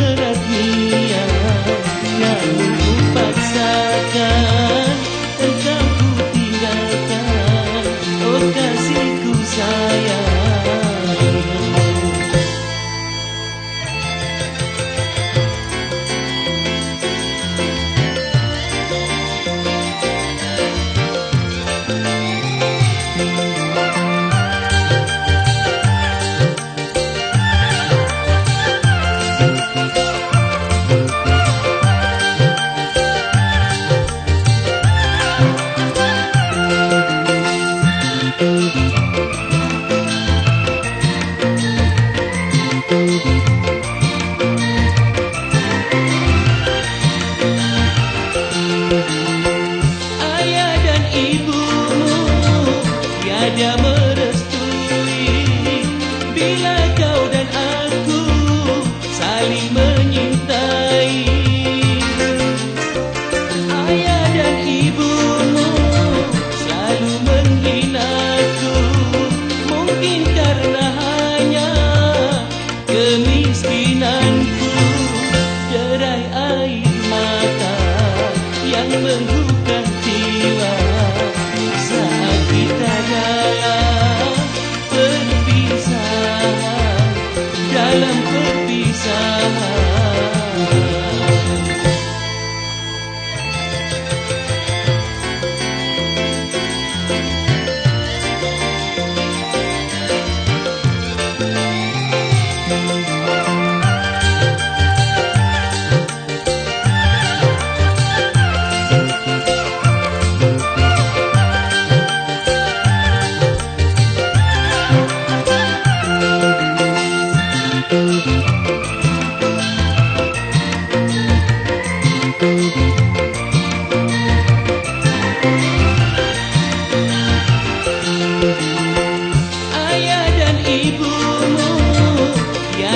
pergi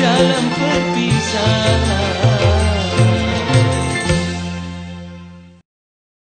dalam perpisahan.